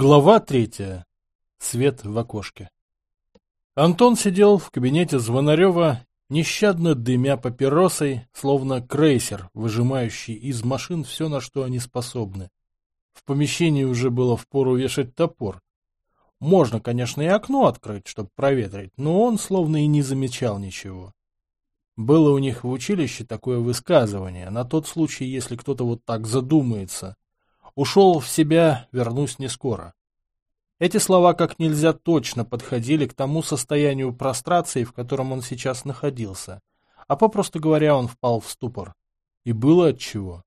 Глава третья. Свет в окошке. Антон сидел в кабинете Звонарева, нещадно дымя папиросой, словно крейсер, выжимающий из машин все, на что они способны. В помещении уже было впору вешать топор. Можно, конечно, и окно открыть, чтобы проветрить, но он словно и не замечал ничего. Было у них в училище такое высказывание, на тот случай, если кто-то вот так задумается — Ушел в себя, вернусь не скоро. Эти слова как нельзя точно подходили к тому состоянию прострации, в котором он сейчас находился. А попросту говоря, он впал в ступор. И было отчего.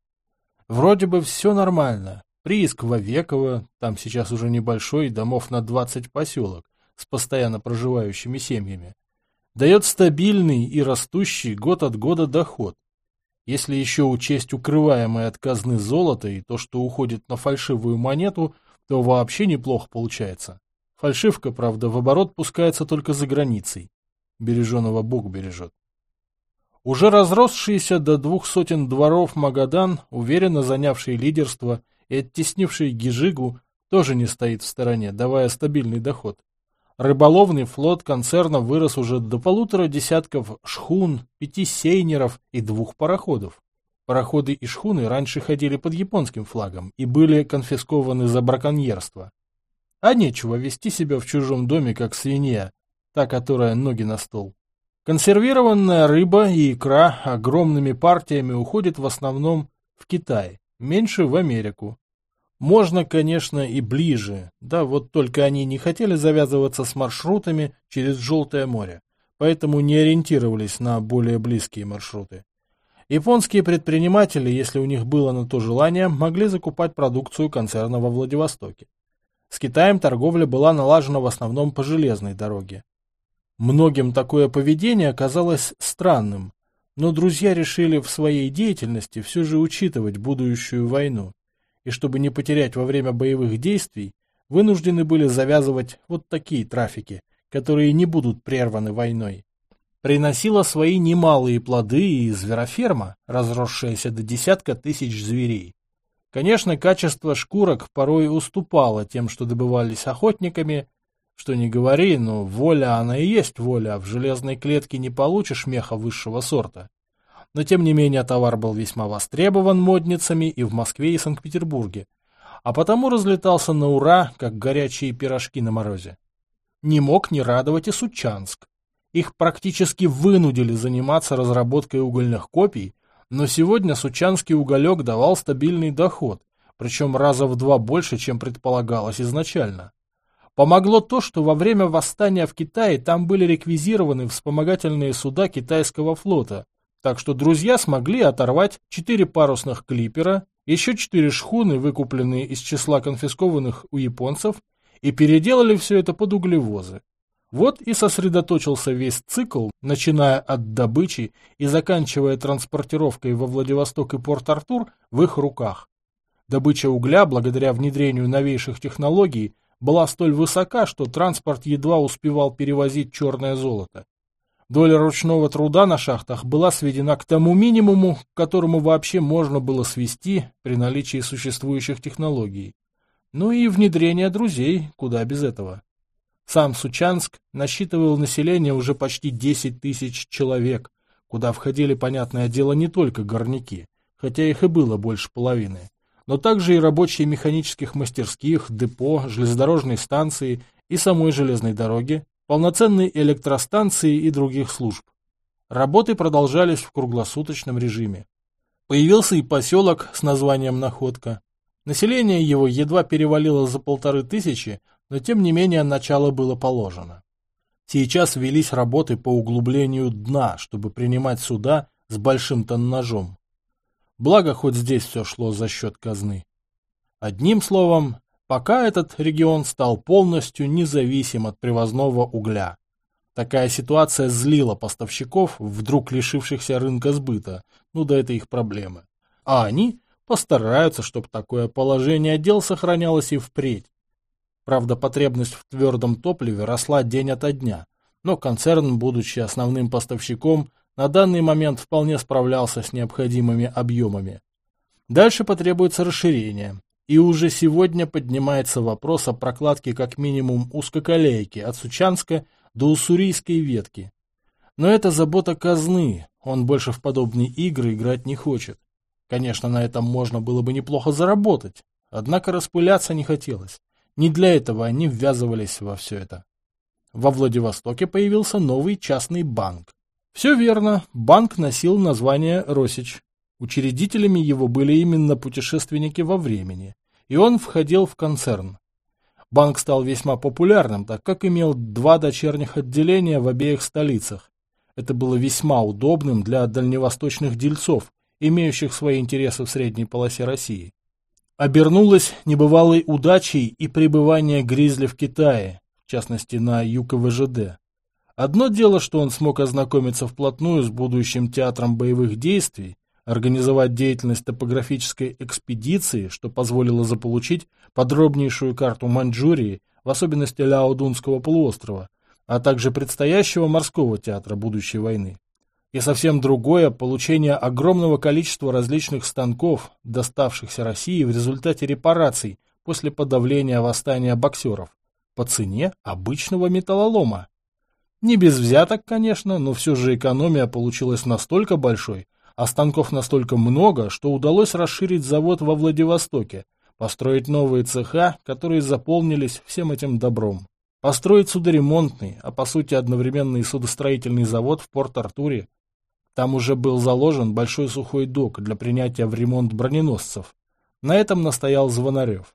Вроде бы все нормально. Прииск Вовекова, там сейчас уже небольшой, домов на 20 поселок, с постоянно проживающими семьями, дает стабильный и растущий год от года доход. Если еще учесть укрываемое от казны золото и то, что уходит на фальшивую монету, то вообще неплохо получается. Фальшивка, правда, в оборот пускается только за границей. Береженого Бог бережет. Уже разросшийся до двух сотен дворов Магадан, уверенно занявший лидерство и оттеснивший Гижигу, тоже не стоит в стороне, давая стабильный доход. Рыболовный флот концерна вырос уже до полутора десятков шхун, пяти сейнеров и двух пароходов. Пароходы и шхуны раньше ходили под японским флагом и были конфискованы за браконьерство. А нечего вести себя в чужом доме, как свинья, та, которая ноги на стол. Консервированная рыба и икра огромными партиями уходит в основном в Китай, меньше в Америку. Можно, конечно, и ближе, да вот только они не хотели завязываться с маршрутами через Желтое море, поэтому не ориентировались на более близкие маршруты. Японские предприниматели, если у них было на то желание, могли закупать продукцию концерна во Владивостоке. С Китаем торговля была налажена в основном по железной дороге. Многим такое поведение казалось странным, но друзья решили в своей деятельности все же учитывать будущую войну и чтобы не потерять во время боевых действий, вынуждены были завязывать вот такие трафики, которые не будут прерваны войной. Приносила свои немалые плоды и звероферма, разросшаяся до десятка тысяч зверей. Конечно, качество шкурок порой уступало тем, что добывались охотниками, что не говори, но воля она и есть воля, в железной клетке не получишь меха высшего сорта но тем не менее товар был весьма востребован модницами и в Москве и Санкт-Петербурге, а потому разлетался на ура, как горячие пирожки на морозе. Не мог не радовать и Сучанск. Их практически вынудили заниматься разработкой угольных копий, но сегодня сучанский уголек давал стабильный доход, причем раза в два больше, чем предполагалось изначально. Помогло то, что во время восстания в Китае там были реквизированы вспомогательные суда китайского флота, так что друзья смогли оторвать четыре парусных клипера, еще четыре шхуны, выкупленные из числа конфискованных у японцев, и переделали все это под углевозы. Вот и сосредоточился весь цикл, начиная от добычи и заканчивая транспортировкой во Владивосток и Порт-Артур в их руках. Добыча угля, благодаря внедрению новейших технологий, была столь высока, что транспорт едва успевал перевозить черное золото. Доля ручного труда на шахтах была сведена к тому минимуму, к которому вообще можно было свести при наличии существующих технологий. Ну и внедрение друзей, куда без этого. Сам Сучанск насчитывал население уже почти 10 тысяч человек, куда входили, понятное дело, не только горняки, хотя их и было больше половины, но также и рабочие механических мастерских, депо, железнодорожной станции и самой железной дороги, полноценной электростанции и других служб. Работы продолжались в круглосуточном режиме. Появился и поселок с названием Находка. Население его едва перевалило за полторы тысячи, но тем не менее начало было положено. Сейчас велись работы по углублению дна, чтобы принимать суда с большим тоннажом. Благо, хоть здесь все шло за счет казны. Одним словом, пока этот регион стал полностью независим от привозного угля. Такая ситуация злила поставщиков, вдруг лишившихся рынка сбыта, ну да это их проблемы. А они постараются, чтобы такое положение дел сохранялось и впредь. Правда, потребность в твердом топливе росла день ото дня, но концерн, будучи основным поставщиком, на данный момент вполне справлялся с необходимыми объемами. Дальше потребуется расширение, и уже сегодня поднимается вопрос о прокладке как минимум узкоколейки от Сучанска до Уссурийской ветки. Но это забота казны, он больше в подобные игры играть не хочет. Конечно, на этом можно было бы неплохо заработать, однако распыляться не хотелось. Не для этого они ввязывались во все это. Во Владивостоке появился новый частный банк. Все верно, банк носил название «Росич». Учредителями его были именно путешественники во времени, и он входил в концерн. Банк стал весьма популярным, так как имел два дочерних отделения в обеих столицах. Это было весьма удобным для дальневосточных дельцов, имеющих свои интересы в средней полосе России. Обернулось небывалой удачей и пребывание Гризли в Китае, в частности на ЮКВЖД. Одно дело, что он смог ознакомиться вплотную с будущим театром боевых действий, организовать деятельность топографической экспедиции, что позволило заполучить подробнейшую карту Маньчжурии, в особенности Ляодунского полуострова, а также предстоящего морского театра будущей войны. И совсем другое – получение огромного количества различных станков, доставшихся России в результате репараций после подавления восстания боксеров, по цене обычного металлолома. Не без взяток, конечно, но все же экономия получилась настолько большой, а станков настолько много, что удалось расширить завод во Владивостоке, построить новые цеха, которые заполнились всем этим добром. Построить судоремонтный, а по сути одновременно и судостроительный завод в Порт-Артуре. Там уже был заложен большой сухой док для принятия в ремонт броненосцев. На этом настоял Звонарев.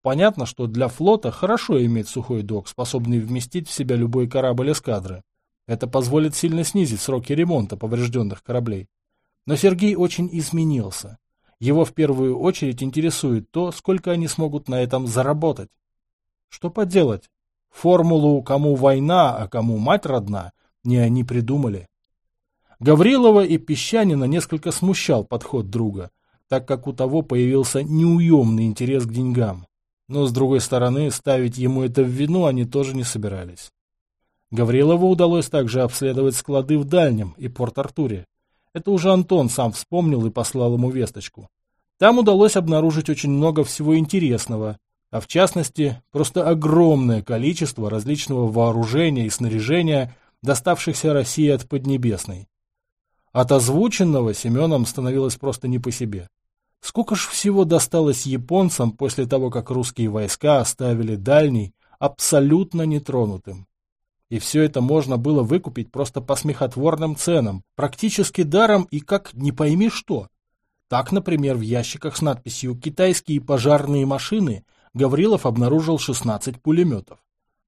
Понятно, что для флота хорошо иметь сухой док, способный вместить в себя любой корабль эскадры. Это позволит сильно снизить сроки ремонта поврежденных кораблей. Но Сергей очень изменился. Его в первую очередь интересует то, сколько они смогут на этом заработать. Что поделать? Формулу «кому война, а кому мать родна» не они придумали. Гаврилова и Песчанина несколько смущал подход друга, так как у того появился неуемный интерес к деньгам. Но, с другой стороны, ставить ему это в вину они тоже не собирались. Гаврилову удалось также обследовать склады в Дальнем и Порт-Артуре. Это уже Антон сам вспомнил и послал ему весточку. Там удалось обнаружить очень много всего интересного, а в частности, просто огромное количество различного вооружения и снаряжения, доставшихся России от Поднебесной. От озвученного Семеном становилось просто не по себе. Сколько ж всего досталось японцам после того, как русские войска оставили дальний, абсолютно нетронутым. И все это можно было выкупить просто по смехотворным ценам, практически даром и как не пойми что. Так, например, в ящиках с надписью «Китайские пожарные машины» Гаврилов обнаружил 16 пулеметов.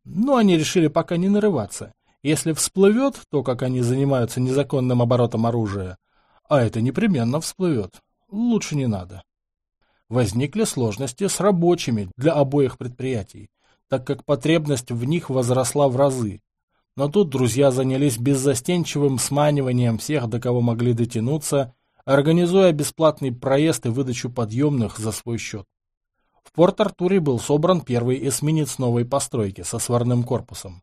Но они решили пока не нарываться. Если всплывет то, как они занимаются незаконным оборотом оружия, а это непременно всплывет, лучше не надо. Возникли сложности с рабочими для обоих предприятий, так как потребность в них возросла в разы. Но тут друзья занялись беззастенчивым сманиванием всех, до кого могли дотянуться, организуя бесплатный проезд и выдачу подъемных за свой счет. В Порт-Артуре был собран первый эсминец новой постройки со сварным корпусом.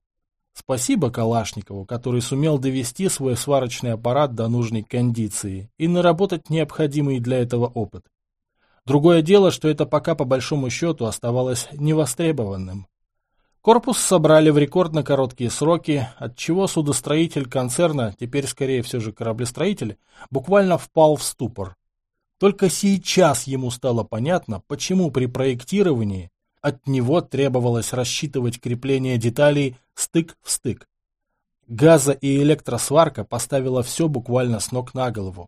Спасибо Калашникову, который сумел довести свой сварочный аппарат до нужной кондиции и наработать необходимый для этого опыт. Другое дело, что это пока по большому счету оставалось невостребованным. Корпус собрали в рекордно короткие сроки, отчего судостроитель концерна, теперь скорее все же кораблестроитель, буквально впал в ступор. Только сейчас ему стало понятно, почему при проектировании от него требовалось рассчитывать крепление деталей стык в стык. Газа и электросварка поставила все буквально с ног на голову.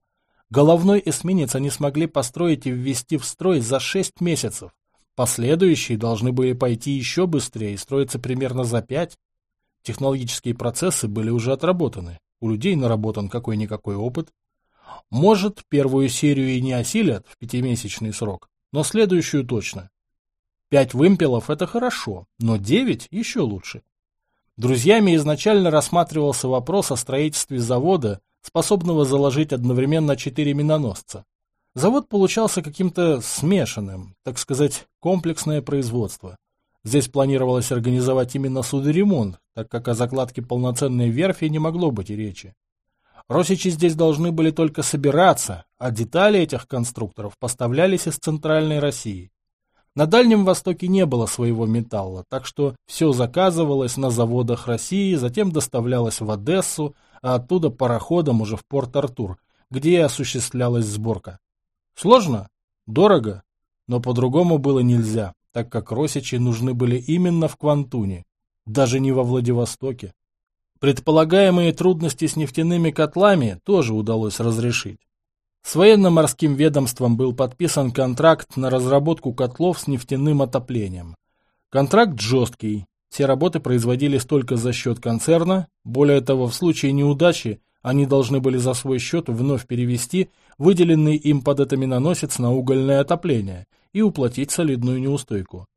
Головной эсминец они смогли построить и ввести в строй за 6 месяцев. Последующие должны были пойти еще быстрее и строиться примерно за 5. Технологические процессы были уже отработаны. У людей наработан какой-никакой опыт. Может, первую серию и не осилят в пятимесячный срок, но следующую точно. Пять вымпелов – это хорошо, но девять – еще лучше. Друзьями изначально рассматривался вопрос о строительстве завода, способного заложить одновременно четыре миноносца. Завод получался каким-то смешанным, так сказать, комплексное производство. Здесь планировалось организовать именно судоремонт, так как о закладке полноценной верфи не могло быть и речи. Росичи здесь должны были только собираться, а детали этих конструкторов поставлялись из Центральной России. На Дальнем Востоке не было своего металла, так что все заказывалось на заводах России, затем доставлялось в Одессу, а оттуда пароходом уже в Порт-Артур, где и осуществлялась сборка. Сложно? Дорого? Но по-другому было нельзя, так как росичи нужны были именно в Квантуне, даже не во Владивостоке. Предполагаемые трудности с нефтяными котлами тоже удалось разрешить. С военно-морским ведомством был подписан контракт на разработку котлов с нефтяным отоплением. Контракт жесткий. Все работы производились только за счет концерна. Более того, в случае неудачи они должны были за свой счет вновь перевести выделенный им под это миноносец на угольное отопление и уплатить солидную неустойку.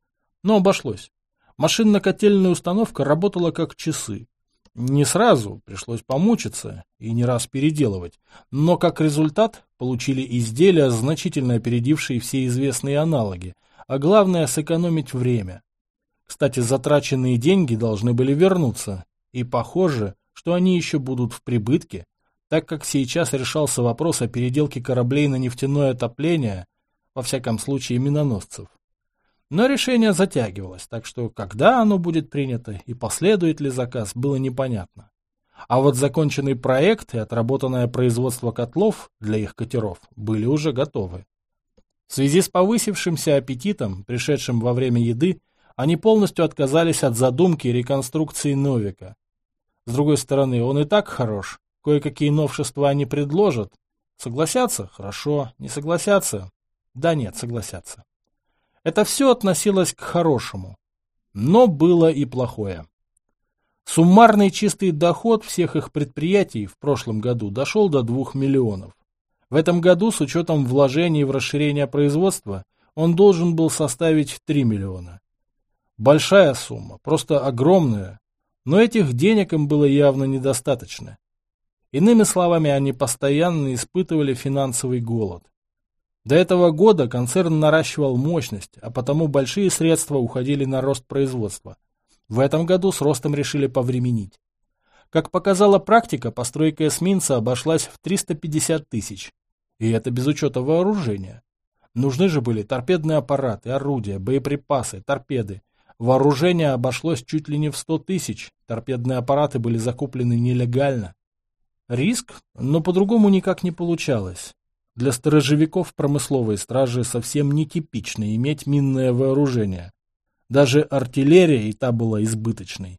Но обошлось. Машинно-котельная установка работала как часы. Не сразу, пришлось помучиться и не раз переделывать, но как результат получили изделия, значительно опередившие все известные аналоги, а главное сэкономить время. Кстати, затраченные деньги должны были вернуться, и похоже, что они еще будут в прибытке, так как сейчас решался вопрос о переделке кораблей на нефтяное отопление, во всяком случае миноносцев. Но решение затягивалось, так что когда оно будет принято и последует ли заказ, было непонятно. А вот законченный проект и отработанное производство котлов для их катеров были уже готовы. В связи с повысившимся аппетитом, пришедшим во время еды, они полностью отказались от задумки реконструкции Новика. С другой стороны, он и так хорош, кое-какие новшества они предложат. Согласятся? Хорошо. Не согласятся? Да нет, согласятся. Это все относилось к хорошему. Но было и плохое. Суммарный чистый доход всех их предприятий в прошлом году дошел до 2 миллионов. В этом году, с учетом вложений в расширение производства, он должен был составить 3 миллиона. Большая сумма, просто огромная, но этих денег им было явно недостаточно. Иными словами, они постоянно испытывали финансовый голод. До этого года концерн наращивал мощность, а потому большие средства уходили на рост производства. В этом году с ростом решили повременить. Как показала практика, постройка эсминца обошлась в 350 тысяч. И это без учета вооружения. Нужны же были торпедные аппараты, орудия, боеприпасы, торпеды. Вооружение обошлось чуть ли не в 100 тысяч, торпедные аппараты были закуплены нелегально. Риск, но по-другому никак не получалось. Для сторожевиков промысловой стражи совсем нетипично иметь минное вооружение. Даже артиллерия и та была избыточной.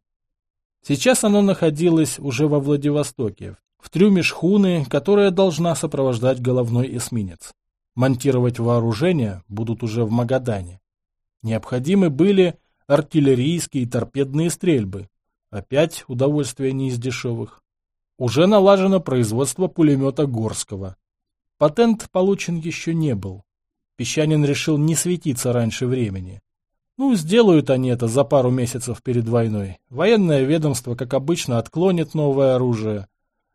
Сейчас оно находилось уже во Владивостоке, в трюме шхуны, которая должна сопровождать головной эсминец. Монтировать вооружение будут уже в Магадане. Необходимы были артиллерийские и торпедные стрельбы. Опять удовольствие не из дешевых. Уже налажено производство пулемета Горского. Патент получен еще не был. Песчанин решил не светиться раньше времени. Ну, сделают они это за пару месяцев перед войной. Военное ведомство, как обычно, отклонит новое оружие.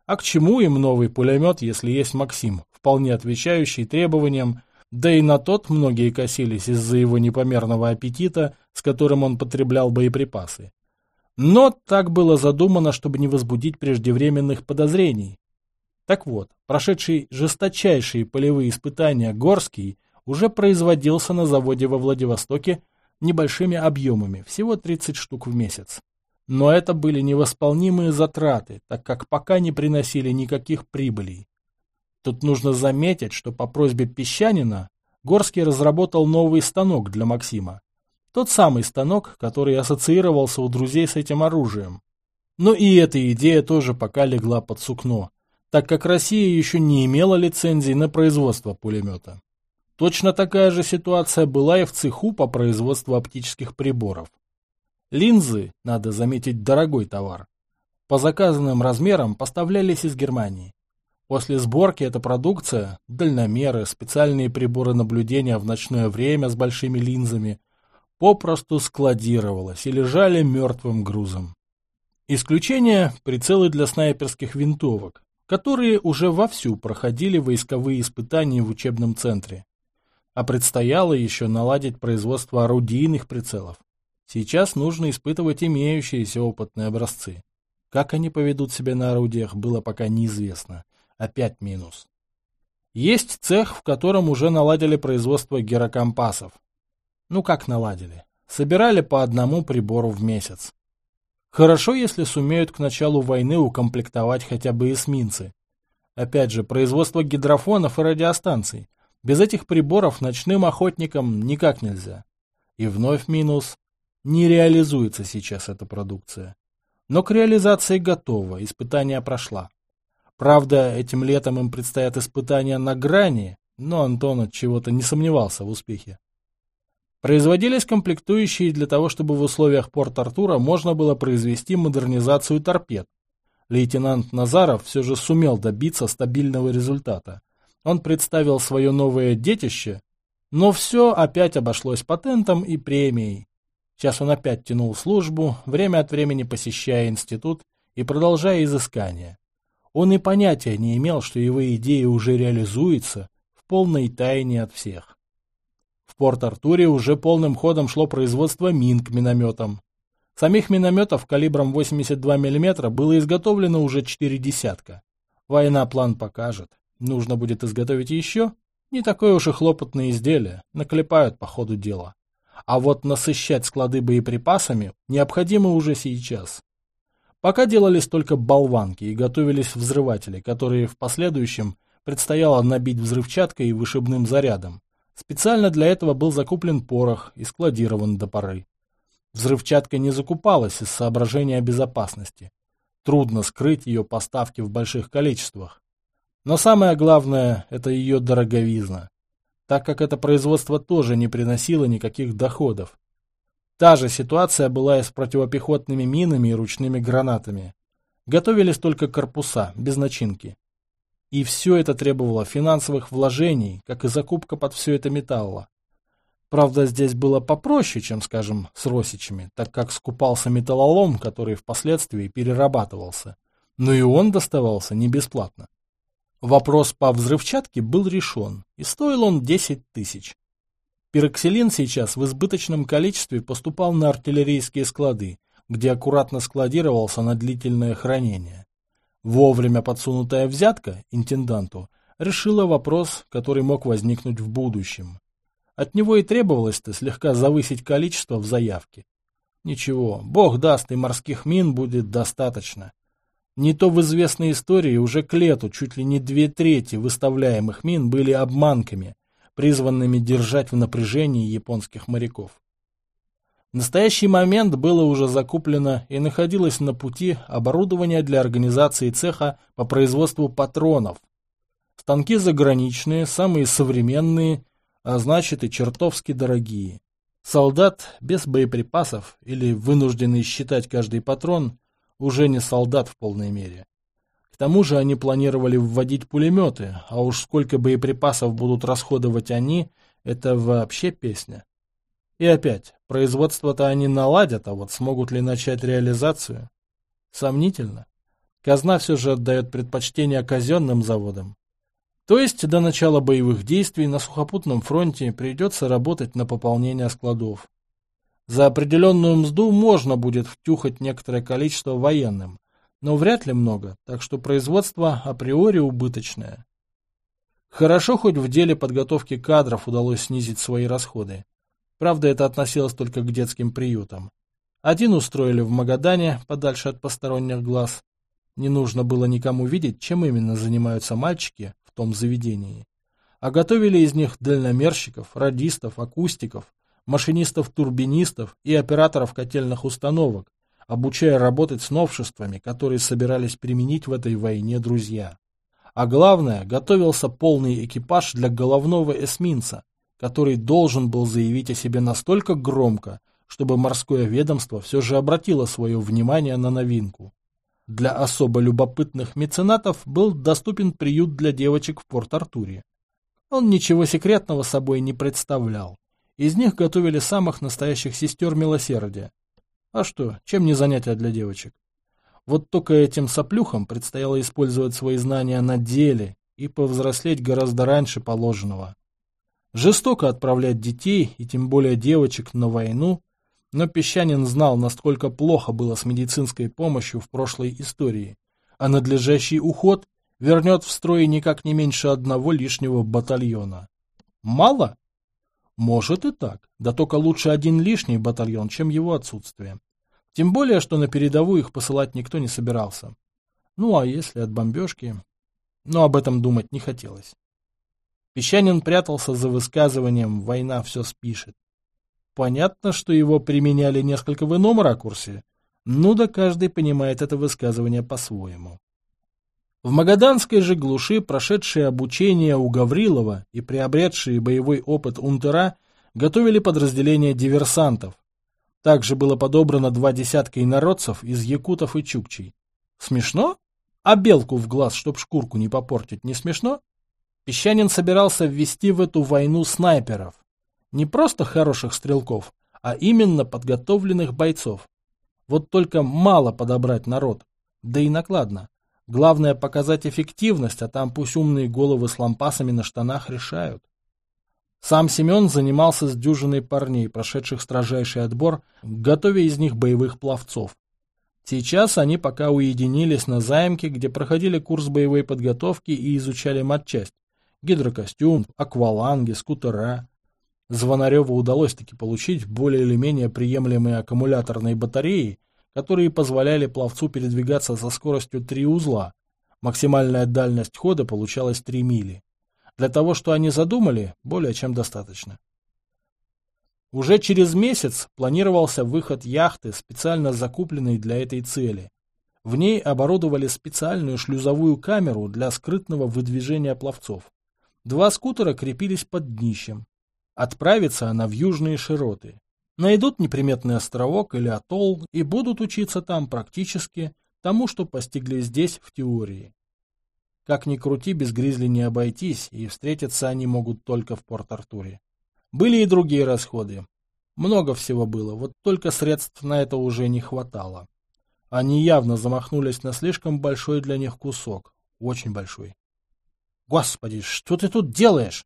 А к чему им новый пулемет, если есть Максим, вполне отвечающий требованиям, да и на тот многие косились из-за его непомерного аппетита, с которым он потреблял боеприпасы. Но так было задумано, чтобы не возбудить преждевременных подозрений. Так вот, прошедший жесточайшие полевые испытания Горский уже производился на заводе во Владивостоке небольшими объемами, всего 30 штук в месяц. Но это были невосполнимые затраты, так как пока не приносили никаких прибылей. Тут нужно заметить, что по просьбе Песчанина Горский разработал новый станок для Максима. Тот самый станок, который ассоциировался у друзей с этим оружием. Но и эта идея тоже пока легла под сукно так как Россия еще не имела лицензии на производство пулемета. Точно такая же ситуация была и в цеху по производству оптических приборов. Линзы, надо заметить, дорогой товар, по заказанным размерам поставлялись из Германии. После сборки эта продукция, дальномеры, специальные приборы наблюдения в ночное время с большими линзами, попросту складировалась и лежали мертвым грузом. Исключение – прицелы для снайперских винтовок, которые уже вовсю проходили войсковые испытания в учебном центре. А предстояло еще наладить производство орудийных прицелов. Сейчас нужно испытывать имеющиеся опытные образцы. Как они поведут себя на орудиях, было пока неизвестно. Опять минус. Есть цех, в котором уже наладили производство гирокомпасов. Ну как наладили? Собирали по одному прибору в месяц. Хорошо, если сумеют к началу войны укомплектовать хотя бы эсминцы. Опять же, производство гидрофонов и радиостанций. Без этих приборов ночным охотникам никак нельзя. И вновь минус. Не реализуется сейчас эта продукция. Но к реализации готова, испытания прошла. Правда, этим летом им предстоят испытания на грани, но Антон от чего-то не сомневался в успехе. Производились комплектующие для того, чтобы в условиях Порт-Артура можно было произвести модернизацию торпед. Лейтенант Назаров все же сумел добиться стабильного результата. Он представил свое новое детище, но все опять обошлось патентом и премией. Сейчас он опять тянул службу, время от времени посещая институт и продолжая изыскания. Он и понятия не имел, что его идея уже реализуется в полной тайне от всех. В Порт-Артуре уже полным ходом шло производство мин к минометам. Самих минометов калибром 82 мм было изготовлено уже четыре десятка. Война план покажет. Нужно будет изготовить еще. Не такое уж и хлопотное изделие, наклепают по ходу дела. А вот насыщать склады боеприпасами необходимо уже сейчас. Пока делались только болванки и готовились взрыватели, которые в последующем предстояло набить взрывчаткой и вышибным зарядом. Специально для этого был закуплен порох и складирован до поры. Взрывчатка не закупалась из соображения безопасности. Трудно скрыть ее поставки в больших количествах. Но самое главное – это ее дороговизна так как это производство тоже не приносило никаких доходов. Та же ситуация была и с противопехотными минами и ручными гранатами. Готовились только корпуса, без начинки. И все это требовало финансовых вложений, как и закупка под все это металла. Правда, здесь было попроще, чем, скажем, с росичами, так как скупался металлолом, который впоследствии перерабатывался. Но и он доставался не бесплатно. Вопрос по взрывчатке был решен, и стоил он 10 тысяч. Пироксилин сейчас в избыточном количестве поступал на артиллерийские склады, где аккуратно складировался на длительное хранение. Вовремя подсунутая взятка интенданту решила вопрос, который мог возникнуть в будущем. От него и требовалось-то слегка завысить количество в заявке. Ничего, бог даст, и морских мин будет достаточно. Не то в известной истории уже к лету чуть ли не две трети выставляемых мин были обманками, призванными держать в напряжении японских моряков. В настоящий момент было уже закуплено и находилось на пути оборудование для организации цеха по производству патронов. Станки заграничные, самые современные, а значит и чертовски дорогие. Солдат без боеприпасов или вынужденный считать каждый патрон уже не солдат в полной мере. К тому же они планировали вводить пулеметы, а уж сколько боеприпасов будут расходовать они, это вообще песня. И опять, производство-то они наладят, а вот смогут ли начать реализацию? Сомнительно. Казна все же отдает предпочтение казенным заводам. То есть до начала боевых действий на сухопутном фронте придется работать на пополнение складов. За определенную мзду можно будет втюхать некоторое количество военным, но вряд ли много, так что производство априори убыточное. Хорошо, хоть в деле подготовки кадров удалось снизить свои расходы. Правда, это относилось только к детским приютам. Один устроили в Магадане, подальше от посторонних глаз. Не нужно было никому видеть, чем именно занимаются мальчики в том заведении. А готовили из них дальномерщиков, радистов, акустиков, машинистов-турбинистов и операторов котельных установок, обучая работать с новшествами, которые собирались применить в этой войне друзья. А главное, готовился полный экипаж для головного эсминца, который должен был заявить о себе настолько громко, чтобы морское ведомство все же обратило свое внимание на новинку. Для особо любопытных меценатов был доступен приют для девочек в Порт-Артуре. Он ничего секретного собой не представлял. Из них готовили самых настоящих сестер милосердия. А что, чем не занятие для девочек? Вот только этим соплюхам предстояло использовать свои знания на деле и повзрослеть гораздо раньше положенного. Жестоко отправлять детей, и тем более девочек, на войну, но Песчанин знал, насколько плохо было с медицинской помощью в прошлой истории, а надлежащий уход вернет в строй никак не меньше одного лишнего батальона. Мало? Может и так, да только лучше один лишний батальон, чем его отсутствие. Тем более, что на передовую их посылать никто не собирался. Ну а если от бомбежки... Но об этом думать не хотелось. Песчанин прятался за высказыванием «война все спишет». Понятно, что его применяли несколько в ином ракурсе, ну да каждый понимает это высказывание по-своему. В Магаданской же глуши прошедшие обучение у Гаврилова и приобретшие боевой опыт унтера готовили подразделение диверсантов. Также было подобрано два десятка инородцев из якутов и чукчей. Смешно? А белку в глаз, чтоб шкурку не попортить, не смешно? Песчанин собирался ввести в эту войну снайперов. Не просто хороших стрелков, а именно подготовленных бойцов. Вот только мало подобрать народ, да и накладно. Главное показать эффективность, а там пусть умные головы с лампасами на штанах решают. Сам Семен занимался с дюжиной парней, прошедших строжайший отбор, готовя из них боевых пловцов. Сейчас они пока уединились на заимке, где проходили курс боевой подготовки и изучали матчасть. Гидрокостюм, акваланги, скутера. Звонареву удалось таки получить более или менее приемлемые аккумуляторные батареи, которые позволяли пловцу передвигаться со скоростью 3 узла. Максимальная дальность хода получалась 3 мили. Для того, что они задумали, более чем достаточно. Уже через месяц планировался выход яхты, специально закупленной для этой цели. В ней оборудовали специальную шлюзовую камеру для скрытного выдвижения пловцов. Два скутера крепились под днищем. Отправится она в южные широты найдут неприметный островок или атолл и будут учиться там практически тому, что постигли здесь в теории. Как ни крути, без Гризли не обойтись, и встретиться они могут только в Порт-Артуре. Были и другие расходы. Много всего было, вот только средств на это уже не хватало. Они явно замахнулись на слишком большой для них кусок. Очень большой. «Господи, что ты тут делаешь?»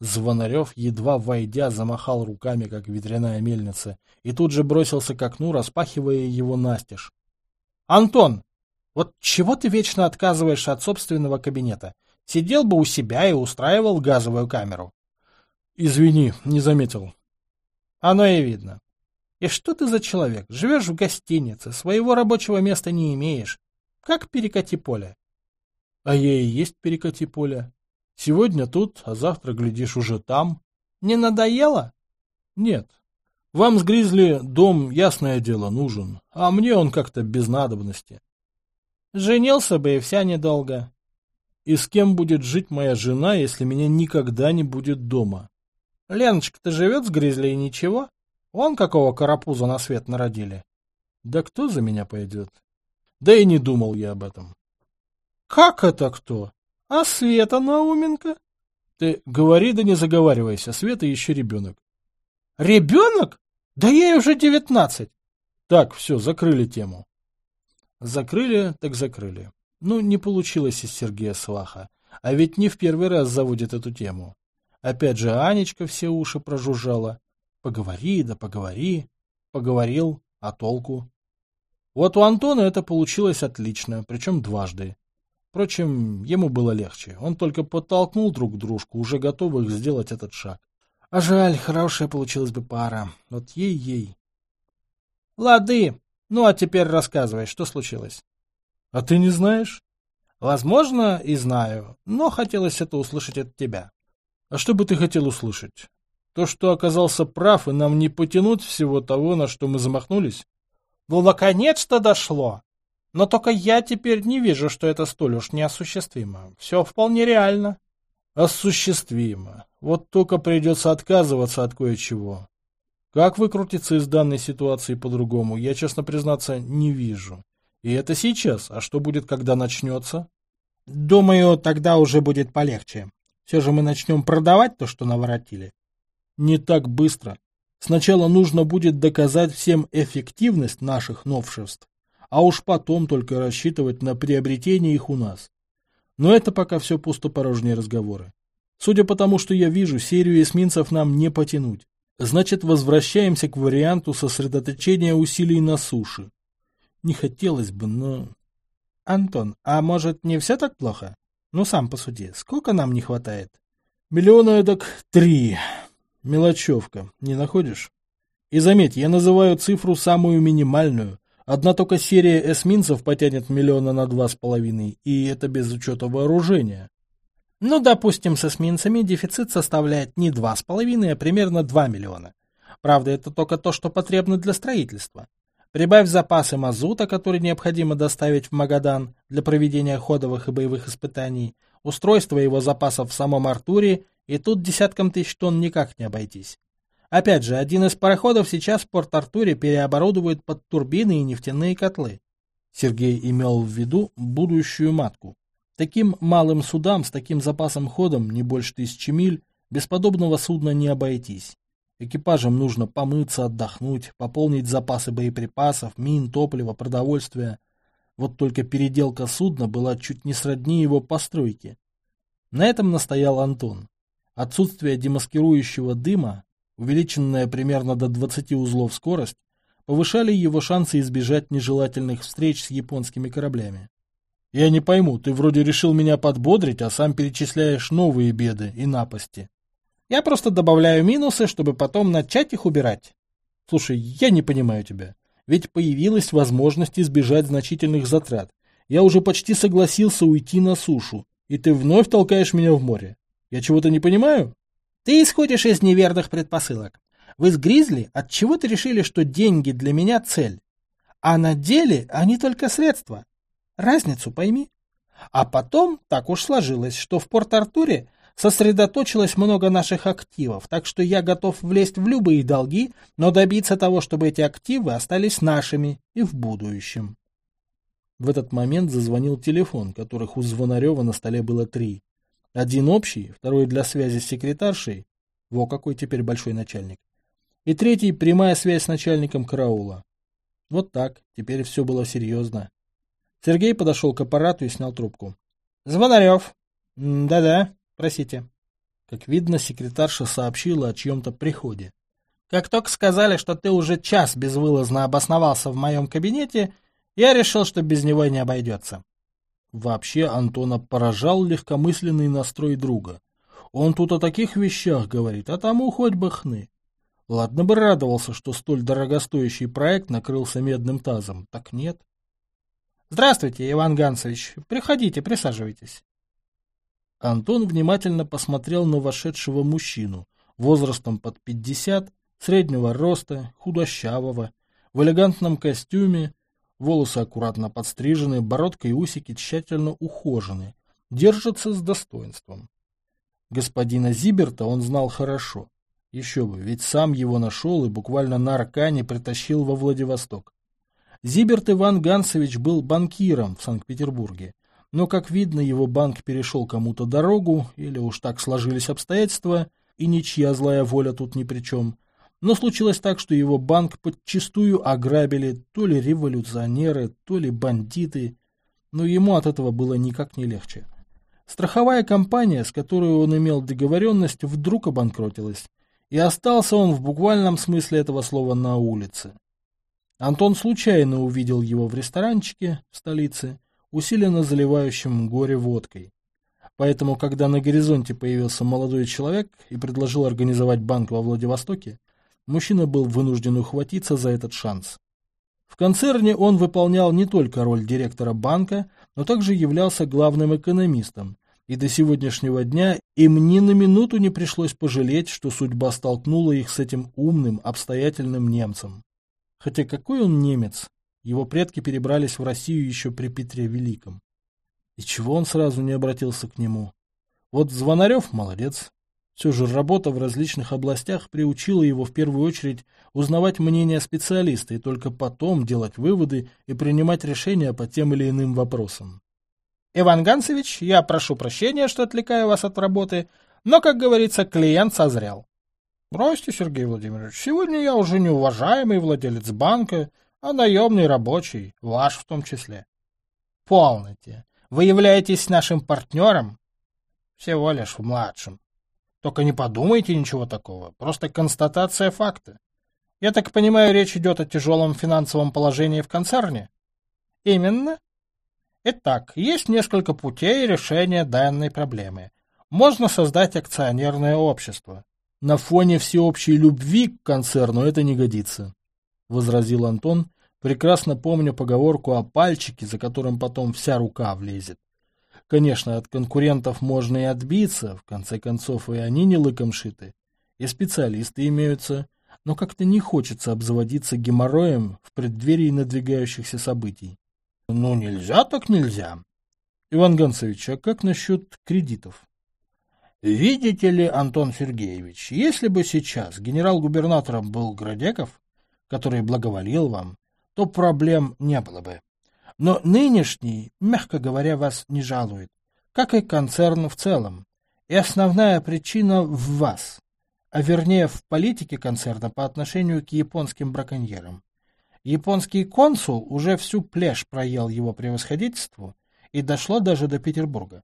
Звонарев, едва войдя, замахал руками, как ветряная мельница, и тут же бросился к окну, распахивая его настежь. — Антон, вот чего ты вечно отказываешься от собственного кабинета? Сидел бы у себя и устраивал газовую камеру. — Извини, не заметил. — Оно и видно. И что ты за человек? Живешь в гостинице, своего рабочего места не имеешь. Как перекати поле? — А я и есть перекати поле. Сегодня тут, а завтра, глядишь, уже там. Не надоело? Нет. Вам с Гризли дом, ясное дело, нужен, а мне он как-то без надобности. Женился бы и вся недолго. И с кем будет жить моя жена, если меня никогда не будет дома? Леночка-то живет с Гризли и ничего? Он какого карапуза на свет народили? Да кто за меня пойдет? Да и не думал я об этом. Как это кто? А Света Науменко? Ты говори да не заговаривайся, Света еще ребенок. Ребенок? Да ей уже девятнадцать. Так, все, закрыли тему. Закрыли, так закрыли. Ну, не получилось из Сергея Сваха. А ведь не в первый раз заводит эту тему. Опять же, Анечка все уши прожужжала. Поговори, да поговори. Поговорил, а толку? Вот у Антона это получилось отлично, причем дважды. Впрочем, ему было легче. Он только подтолкнул друг дружку, уже готовых сделать этот шаг. А жаль, хорошая получилась бы пара. Вот ей-ей. Лады. Ну, а теперь рассказывай, что случилось. А ты не знаешь? Возможно, и знаю, но хотелось это услышать от тебя. А что бы ты хотел услышать? То, что оказался прав, и нам не потянуть всего того, на что мы замахнулись? Ну, наконец-то дошло. Но только я теперь не вижу, что это столь уж неосуществимо. Все вполне реально. Осуществимо. Вот только придется отказываться от кое-чего. Как выкрутиться из данной ситуации по-другому, я, честно признаться, не вижу. И это сейчас. А что будет, когда начнется? Думаю, тогда уже будет полегче. Все же мы начнем продавать то, что наворотили. Не так быстро. Сначала нужно будет доказать всем эффективность наших новшеств а уж потом только рассчитывать на приобретение их у нас. Но это пока все пустопорожние разговоры. Судя по тому, что я вижу, серию эсминцев нам не потянуть. Значит, возвращаемся к варианту сосредоточения усилий на суше. Не хотелось бы, но... Антон, а может не все так плохо? Ну сам посуди, сколько нам не хватает? Миллиона эдак три. Мелочевка, не находишь? И заметь, я называю цифру самую минимальную. Одна только серия эсминцев потянет миллиона на два с половиной, и это без учета вооружения. Ну, допустим, с эсминцами дефицит составляет не два с половиной, а примерно два миллиона. Правда, это только то, что потребно для строительства. Прибавь запасы мазута, которые необходимо доставить в Магадан для проведения ходовых и боевых испытаний, устройство его запасов в самом Артуре, и тут десяткам тысяч тонн никак не обойтись. Опять же, один из пароходов сейчас в Порт-Артуре переоборудуют под турбины и нефтяные котлы. Сергей имел в виду будущую матку. Таким малым судам с таким запасом ходом, не больше тысячи миль, без подобного судна не обойтись. Экипажам нужно помыться, отдохнуть, пополнить запасы боеприпасов, мин, топлива, продовольствия. Вот только переделка судна была чуть не сродни его постройке. На этом настоял Антон. Отсутствие демаскирующего дыма, увеличенная примерно до 20 узлов скорость, повышали его шансы избежать нежелательных встреч с японскими кораблями. Я не пойму, ты вроде решил меня подбодрить, а сам перечисляешь новые беды и напасти. Я просто добавляю минусы, чтобы потом начать их убирать. Слушай, я не понимаю тебя. Ведь появилась возможность избежать значительных затрат. Я уже почти согласился уйти на сушу, и ты вновь толкаешь меня в море. Я чего-то не понимаю? Ты исходишь из неверных предпосылок. Вы с Гризли от чего то решили, что деньги для меня цель. А на деле они только средства. Разницу пойми. А потом так уж сложилось, что в Порт-Артуре сосредоточилось много наших активов, так что я готов влезть в любые долги, но добиться того, чтобы эти активы остались нашими и в будущем. В этот момент зазвонил телефон, которых у Звонарева на столе было три. Один общий, второй для связи с секретаршей, во какой теперь большой начальник, и третий прямая связь с начальником караула. Вот так, теперь все было серьезно. Сергей подошел к аппарату и снял трубку. «Звонарев. Да-да». Простите. Как видно, секретарша сообщила о чьем-то приходе. Как только сказали, что ты уже час безвылазно обосновался в моем кабинете, я решил, что без него не обойдется. Вообще Антона поражал легкомысленный настрой друга. Он тут о таких вещах говорит, а тому хоть бы хны. Ладно бы радовался, что столь дорогостоящий проект накрылся медным тазом. Так нет. Здравствуйте, Иван Гансович. Приходите, присаживайтесь. Антон внимательно посмотрел на вошедшего мужчину, возрастом под пятьдесят, среднего роста, худощавого, в элегантном костюме, волосы аккуратно подстрижены, бородка и усики тщательно ухожены, держатся с достоинством. Господина Зиберта он знал хорошо. Еще бы, ведь сам его нашел и буквально на аркане притащил во Владивосток. Зиберт Иван Гансович был банкиром в Санкт-Петербурге, но, как видно, его банк перешел кому-то дорогу, или уж так сложились обстоятельства, и ничья злая воля тут ни при чем. Но случилось так, что его банк подчистую ограбили то ли революционеры, то ли бандиты, но ему от этого было никак не легче. Страховая компания, с которой он имел договоренность, вдруг обанкротилась, и остался он в буквальном смысле этого слова на улице. Антон случайно увидел его в ресторанчике в столице, усиленно заливающим горе водкой. Поэтому, когда на горизонте появился молодой человек и предложил организовать банк во Владивостоке, мужчина был вынужден ухватиться за этот шанс. В концерне он выполнял не только роль директора банка, но также являлся главным экономистом, и до сегодняшнего дня им ни на минуту не пришлось пожалеть, что судьба столкнула их с этим умным, обстоятельным немцем. Хотя какой он немец, его предки перебрались в Россию еще при Петре Великом. И чего он сразу не обратился к нему? Вот Звонарев молодец. Все же работа в различных областях приучила его в первую очередь узнавать мнение специалиста и только потом делать выводы и принимать решения по тем или иным вопросам. Иван Гансович, я прошу прощения, что отвлекаю вас от работы, но, как говорится, клиент созрел. Бросьте, Сергей Владимирович, сегодня я уже не уважаемый владелец банка, а наемный рабочий, ваш в том числе. Полноте. Вы являетесь нашим партнером? Всего лишь младшим. Только не подумайте ничего такого, просто констатация факта. Я так понимаю, речь идет о тяжелом финансовом положении в концерне? Именно. Итак, есть несколько путей решения данной проблемы. Можно создать акционерное общество. На фоне всеобщей любви к концерну это не годится, — возразил Антон, прекрасно помня поговорку о пальчике, за которым потом вся рука влезет. Конечно, от конкурентов можно и отбиться, в конце концов и они не лыком шиты, и специалисты имеются, но как-то не хочется обзаводиться геморроем в преддверии надвигающихся событий. Ну, нельзя так нельзя. Иван Гансович, а как насчет кредитов? Видите ли, Антон Сергеевич, если бы сейчас генерал-губернатором был Градеков, который благоволил вам, то проблем не было бы. Но нынешний, мягко говоря, вас не жалует, как и концерн в целом. И основная причина в вас, а вернее в политике концерна по отношению к японским браконьерам. Японский консул уже всю плешь проел его превосходительству и дошло даже до Петербурга.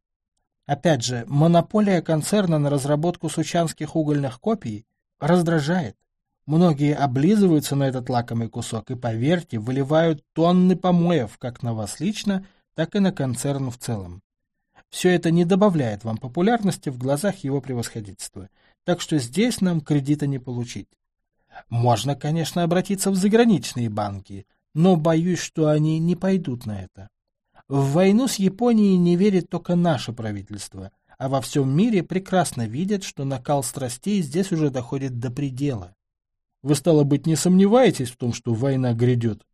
Опять же, монополия концерна на разработку сучанских угольных копий раздражает. Многие облизываются на этот лакомый кусок и, поверьте, выливают тонны помоев как на вас лично, так и на концерн в целом. Все это не добавляет вам популярности в глазах его превосходительства, так что здесь нам кредита не получить. Можно, конечно, обратиться в заграничные банки, но боюсь, что они не пойдут на это. В войну с Японией не верит только наше правительство, а во всем мире прекрасно видят, что накал страстей здесь уже доходит до предела. Вы, стало быть, не сомневаетесь в том, что война грядет?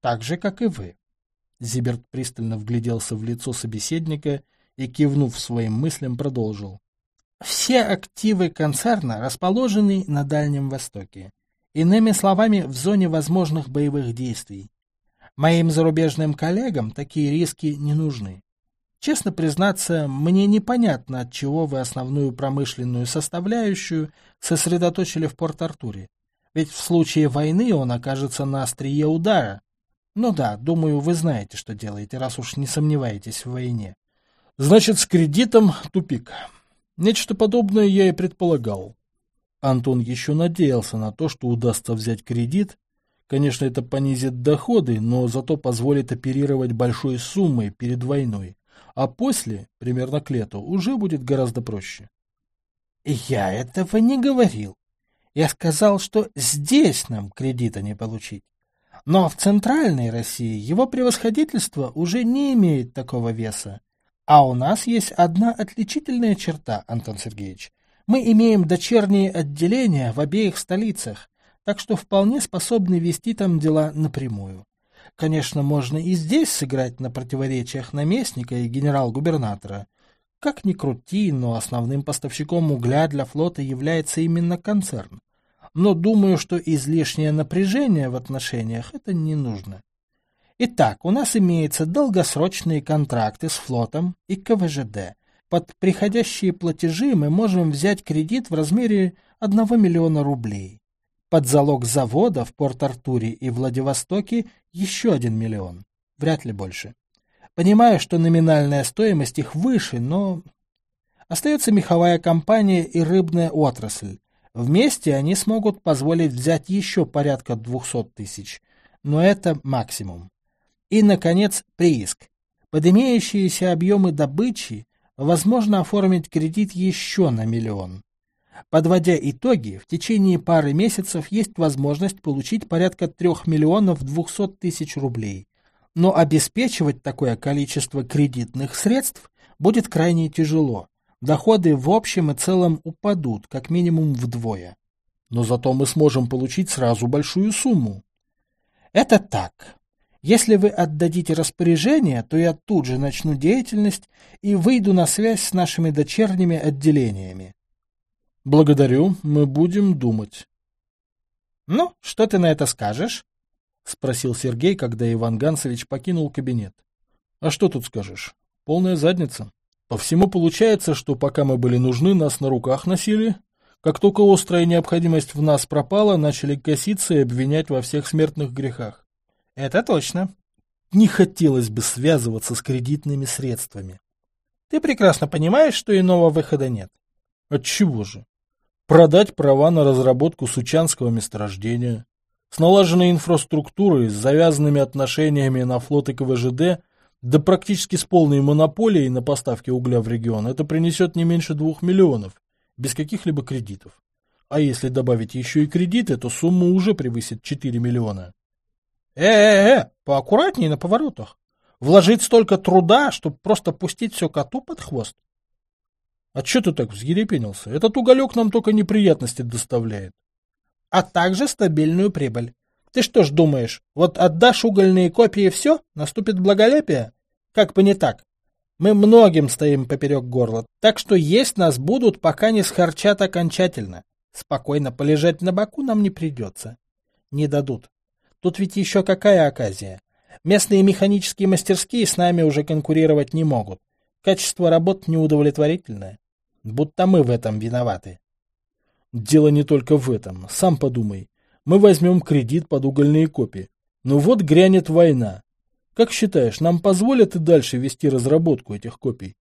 Так же, как и вы. Зиберт пристально вгляделся в лицо собеседника и, кивнув своим мыслям, продолжил. Все активы концерна расположены на Дальнем Востоке. Иными словами, в зоне возможных боевых действий. Моим зарубежным коллегам такие риски не нужны. Честно признаться, мне непонятно, от чего вы основную промышленную составляющую сосредоточили в Порт-Артуре. Ведь в случае войны он окажется на острие удара. Ну да, думаю, вы знаете, что делаете, раз уж не сомневаетесь в войне. Значит, с кредитом тупик. Нечто подобное я и предполагал. Антон еще надеялся на то, что удастся взять кредит Конечно, это понизит доходы, но зато позволит оперировать большой суммой перед войной. А после, примерно к лету, уже будет гораздо проще. Я этого не говорил. Я сказал, что здесь нам кредита не получить. Но в центральной России его превосходительство уже не имеет такого веса. А у нас есть одна отличительная черта, Антон Сергеевич. Мы имеем дочерние отделения в обеих столицах, так что вполне способны вести там дела напрямую. Конечно, можно и здесь сыграть на противоречиях наместника и генерал-губернатора. Как ни крути, но основным поставщиком угля для флота является именно концерн. Но думаю, что излишнее напряжение в отношениях это не нужно. Итак, у нас имеются долгосрочные контракты с флотом и КВЖД. Под приходящие платежи мы можем взять кредит в размере 1 миллиона рублей. Под залог завода в Порт-Артуре и Владивостоке еще один миллион. Вряд ли больше. Понимаю, что номинальная стоимость их выше, но... Остается меховая компания и рыбная отрасль. Вместе они смогут позволить взять еще порядка 200 тысяч. Но это максимум. И, наконец, прииск. Под имеющиеся объемы добычи возможно оформить кредит еще на миллион. Подводя итоги, в течение пары месяцев есть возможность получить порядка 3 миллионов 200 тысяч рублей. Но обеспечивать такое количество кредитных средств будет крайне тяжело. Доходы в общем и целом упадут, как минимум вдвое. Но зато мы сможем получить сразу большую сумму. Это так. Если вы отдадите распоряжение, то я тут же начну деятельность и выйду на связь с нашими дочерними отделениями. Благодарю, мы будем думать. Ну, что ты на это скажешь? Спросил Сергей, когда Иван Гансович покинул кабинет. А что тут скажешь? Полная задница. По всему получается, что пока мы были нужны, нас на руках носили. Как только острая необходимость в нас пропала, начали коситься и обвинять во всех смертных грехах. Это точно. Не хотелось бы связываться с кредитными средствами. Ты прекрасно понимаешь, что иного выхода нет. Отчего же? продать права на разработку сучанского месторождения. С налаженной инфраструктурой, с завязанными отношениями на флот и КВЖД, да практически с полной монополией на поставки угля в регион, это принесет не меньше двух миллионов, без каких-либо кредитов. А если добавить еще и кредиты, то сумма уже превысит 4 миллиона. Э-э-э, поаккуратнее на поворотах. Вложить столько труда, чтобы просто пустить все коту под хвост. А че ты так взъерепенился? Этот уголек нам только неприятности доставляет. А также стабильную прибыль. Ты что ж думаешь, вот отдашь угольные копии и все, наступит благолепие? Как бы не так. Мы многим стоим поперек горла, так что есть нас будут, пока не схарчат окончательно. Спокойно полежать на боку нам не придется. Не дадут. Тут ведь еще какая оказия. Местные механические мастерские с нами уже конкурировать не могут. Качество работ неудовлетворительное. Будто мы в этом виноваты. Дело не только в этом. Сам подумай. Мы возьмем кредит под угольные копии. Но вот грянет война. Как считаешь, нам позволят и дальше вести разработку этих копий?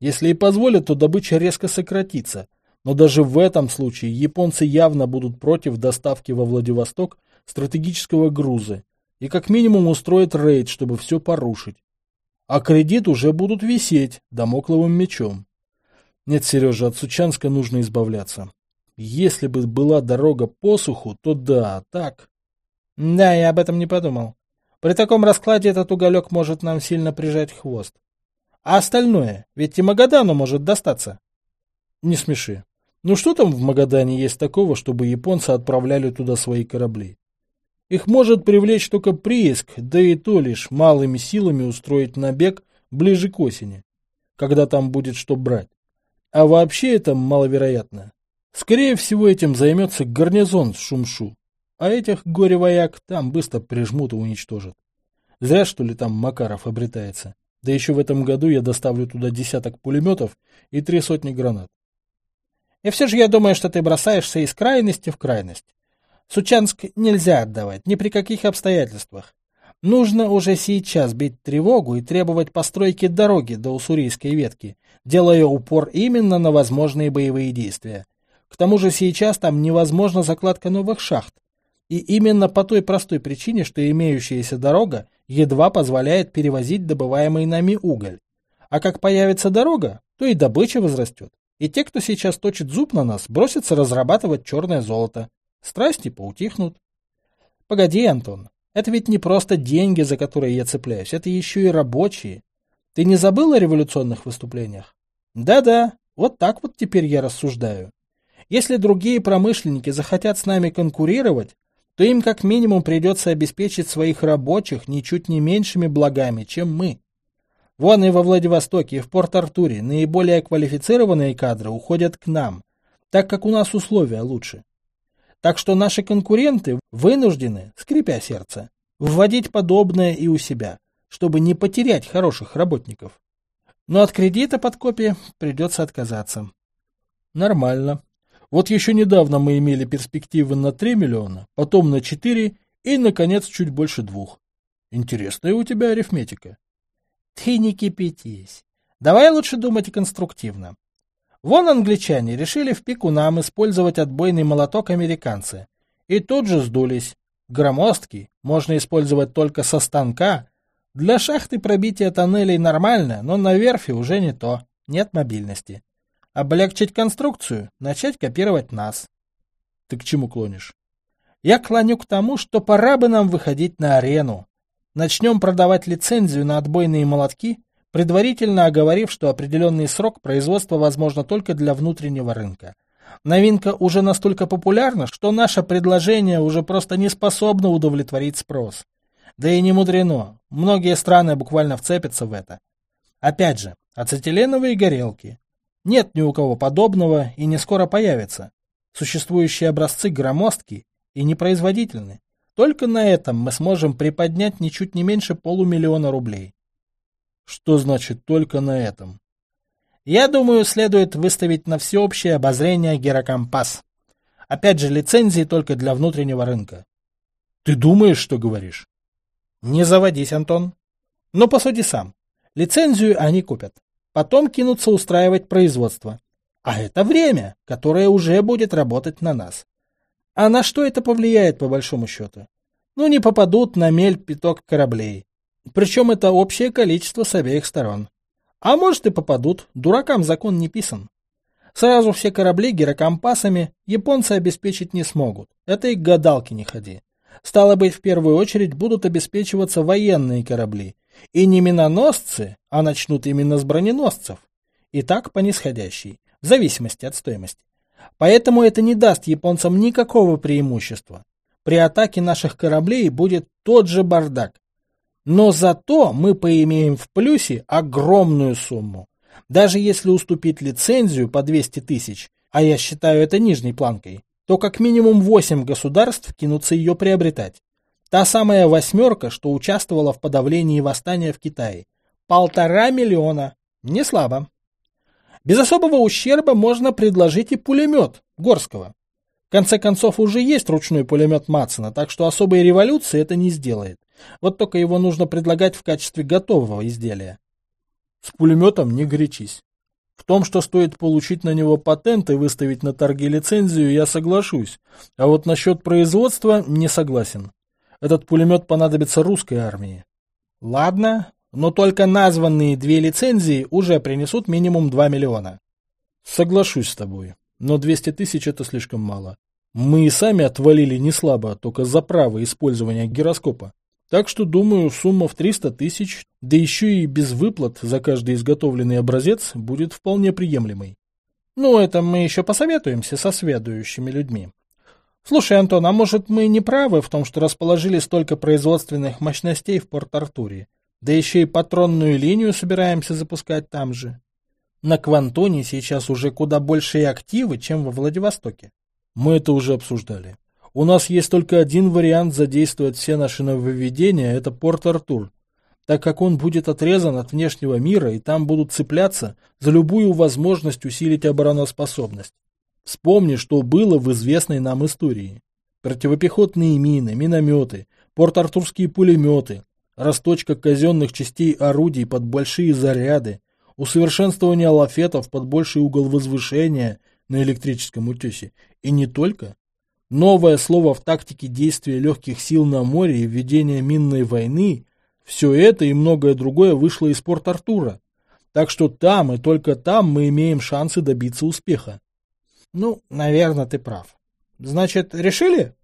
Если и позволят, то добыча резко сократится. Но даже в этом случае японцы явно будут против доставки во Владивосток стратегического груза и как минимум устроят рейд, чтобы все порушить. А кредит уже будут висеть домокловым мечом. Нет, Сережа, от Сучанска нужно избавляться. Если бы была дорога по суху, то да, так. Да, я об этом не подумал. При таком раскладе этот уголек может нам сильно прижать хвост. А остальное, ведь и Магадану может достаться. Не смеши. Ну что там в Магадане есть такого, чтобы японцы отправляли туда свои корабли? Их может привлечь только прииск, да и то лишь малыми силами устроить набег ближе к осени, когда там будет что брать. А вообще это маловероятно. Скорее всего, этим займется гарнизон с Шумшу, а этих горе-вояк там быстро прижмут и уничтожат. Зря, что ли, там Макаров обретается. Да еще в этом году я доставлю туда десяток пулеметов и три сотни гранат. И все же я думаю, что ты бросаешься из крайности в крайность. Сучанск нельзя отдавать, ни при каких обстоятельствах. Нужно уже сейчас бить тревогу и требовать постройки дороги до Уссурийской ветки, делая упор именно на возможные боевые действия. К тому же сейчас там невозможна закладка новых шахт. И именно по той простой причине, что имеющаяся дорога едва позволяет перевозить добываемый нами уголь. А как появится дорога, то и добыча возрастет. И те, кто сейчас точит зуб на нас, бросятся разрабатывать черное золото. Страсти поутихнут. Погоди, Антон, это ведь не просто деньги, за которые я цепляюсь, это еще и рабочие. Ты не забыл о революционных выступлениях? Да-да, вот так вот теперь я рассуждаю. Если другие промышленники захотят с нами конкурировать, то им как минимум придется обеспечить своих рабочих ничуть не меньшими благами, чем мы. Вон и во Владивостоке, и в Порт-Артуре наиболее квалифицированные кадры уходят к нам, так как у нас условия лучше. Так что наши конкуренты вынуждены, скрипя сердце, вводить подобное и у себя, чтобы не потерять хороших работников. Но от кредита под копии придется отказаться. Нормально. Вот еще недавно мы имели перспективы на 3 миллиона, потом на 4 и, наконец, чуть больше двух. Интересная у тебя арифметика. Ты не кипятись. Давай лучше думать конструктивно. Вон англичане решили в пику нам использовать отбойный молоток американцы. И тут же сдулись. Громоздкий можно использовать только со станка. Для шахты пробитие тоннелей нормально, но на верфи уже не то. Нет мобильности. Облегчить конструкцию, начать копировать нас. Ты к чему клонишь? Я клоню к тому, что пора бы нам выходить на арену. Начнем продавать лицензию на отбойные молотки предварительно оговорив, что определенный срок производства возможно только для внутреннего рынка. Новинка уже настолько популярна, что наше предложение уже просто не способно удовлетворить спрос. Да и не мудрено, многие страны буквально вцепятся в это. Опять же, ацетиленовые горелки. Нет ни у кого подобного и не скоро появится. Существующие образцы громоздки и непроизводительны. Только на этом мы сможем приподнять ничуть не меньше полумиллиона рублей. Что значит только на этом? Я думаю, следует выставить на всеобщее обозрение Герокомпас. Опять же, лицензии только для внутреннего рынка. Ты думаешь, что говоришь? Не заводись, Антон. Но посуди сам. Лицензию они купят. Потом кинутся устраивать производство. А это время, которое уже будет работать на нас. А на что это повлияет, по большому счету? Ну, не попадут на мель пяток кораблей. Причем это общее количество с обеих сторон. А может и попадут, дуракам закон не писан. Сразу все корабли гирокомпасами японцы обеспечить не смогут. Это и к гадалке не ходи. Стало быть, в первую очередь будут обеспечиваться военные корабли. И не миноносцы, а начнут именно с броненосцев. И так по нисходящей, в зависимости от стоимости. Поэтому это не даст японцам никакого преимущества. При атаке наших кораблей будет тот же бардак. Но зато мы поимеем в плюсе огромную сумму. Даже если уступить лицензию по 200 тысяч, а я считаю это нижней планкой, то как минимум 8 государств кинутся ее приобретать. Та самая восьмерка, что участвовала в подавлении восстания в Китае. Полтора миллиона. Не слабо. Без особого ущерба можно предложить и пулемет Горского. В конце концов, уже есть ручной пулемет Матсона, так что особой революции это не сделает. Вот только его нужно предлагать в качестве готового изделия. С пулеметом не горячись. В том, что стоит получить на него патент и выставить на торги лицензию, я соглашусь. А вот насчет производства не согласен. Этот пулемет понадобится русской армии. Ладно, но только названные две лицензии уже принесут минимум 2 миллиона. Соглашусь с тобой, но 200 тысяч это слишком мало. Мы и сами отвалили не слабо, только за право использования гироскопа. Так что, думаю, сумма в 300 тысяч, да еще и без выплат за каждый изготовленный образец, будет вполне приемлемой. Ну, это мы еще посоветуемся со сведущими людьми. Слушай, Антон, а может мы не правы в том, что расположили столько производственных мощностей в Порт-Артуре? Да еще и патронную линию собираемся запускать там же. На Квантоне сейчас уже куда большие активы, чем во Владивостоке. Мы это уже обсуждали. У нас есть только один вариант задействовать все наши нововведения – это Порт-Артур, так как он будет отрезан от внешнего мира и там будут цепляться за любую возможность усилить обороноспособность. Вспомни, что было в известной нам истории. Противопехотные мины, минометы, порт-артурские пулеметы, расточка казенных частей орудий под большие заряды, усовершенствование лафетов под больший угол возвышения на электрическом утесе. И не только. Новое слово в тактике действия легких сил на море и введения минной войны – все это и многое другое вышло из Порт-Артура. Так что там и только там мы имеем шансы добиться успеха. Ну, наверное, ты прав. Значит, решили?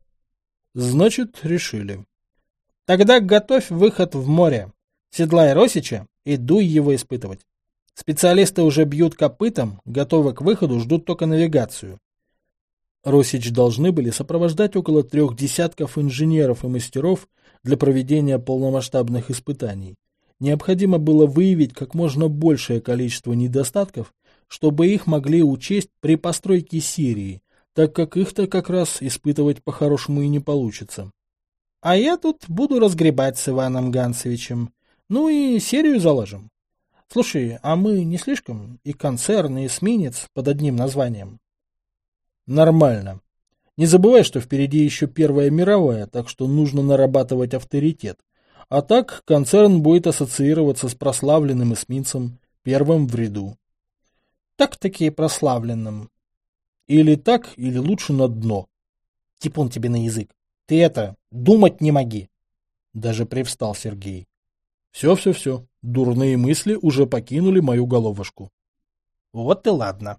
Значит, решили. Тогда готовь выход в море. Седлай Росича и дуй его испытывать. Специалисты уже бьют копытом, готовы к выходу, ждут только навигацию. Росич должны были сопровождать около трех десятков инженеров и мастеров для проведения полномасштабных испытаний. Необходимо было выявить как можно большее количество недостатков, чтобы их могли учесть при постройке серии, так как их-то как раз испытывать по-хорошему и не получится. А я тут буду разгребать с Иваном Гансовичем. Ну и серию заложим. Слушай, а мы не слишком и концерн, и эсминец под одним названием? Нормально. Не забывай, что впереди еще Первая мировая, так что нужно нарабатывать авторитет. А так концерн будет ассоциироваться с прославленным эсминцем, первым в ряду. Так-таки прославленным. Или так, или лучше на дно. Типун тебе на язык. Ты это, думать не моги. Даже привстал Сергей. Все-все-все, дурные мысли уже покинули мою головушку. Вот и ладно.